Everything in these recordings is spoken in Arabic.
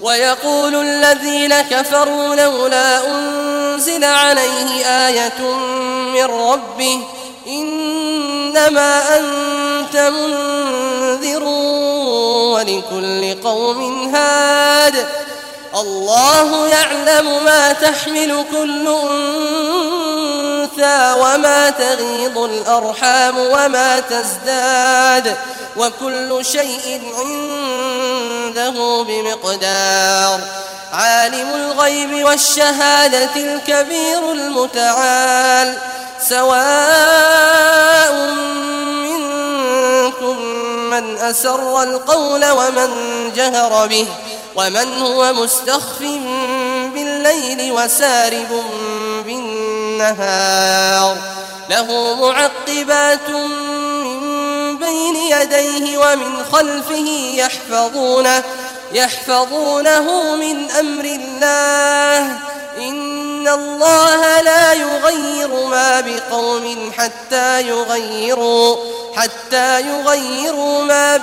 ويقول الذين كفروا لولا أنزل عليه آية من ربه إنما أنت منذر ولكل قوم هاد الله يعلم ما تحمل كل أنثى وما تغيض الأرحام وما تزداد وكل شيء عنده بمقدار. عالم الغيب والشهادة الكبير المتعال. سواء منكم من أسر القول ومن جهر به ومن هو مستخف بالليل وسارب بالنهار له معقبات من بين يديه ومن خلفه يحفظونه يحفظونه من أمر الله. إن الله لا يغير ما بقوم حتى يغيروا حتى يغيروا ما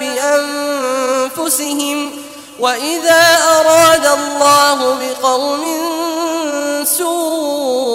بأنفسهم. وإذا أراد الله بقوم سوءا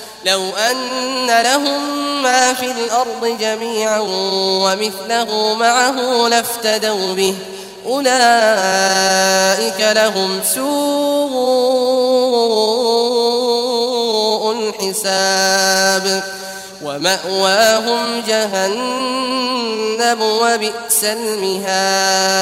لو أن لهم ما في الأرض جميعا ومثله معه لافتدوا به أولئك لهم سوء الحساب. ومأواهم جهنم وبئس المهاد.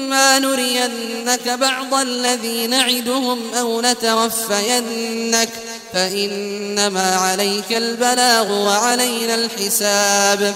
وإما نرينك بعض الذي نعدهم أو نتوفينك فإنما عليك البلاغ وعلينا الحساب.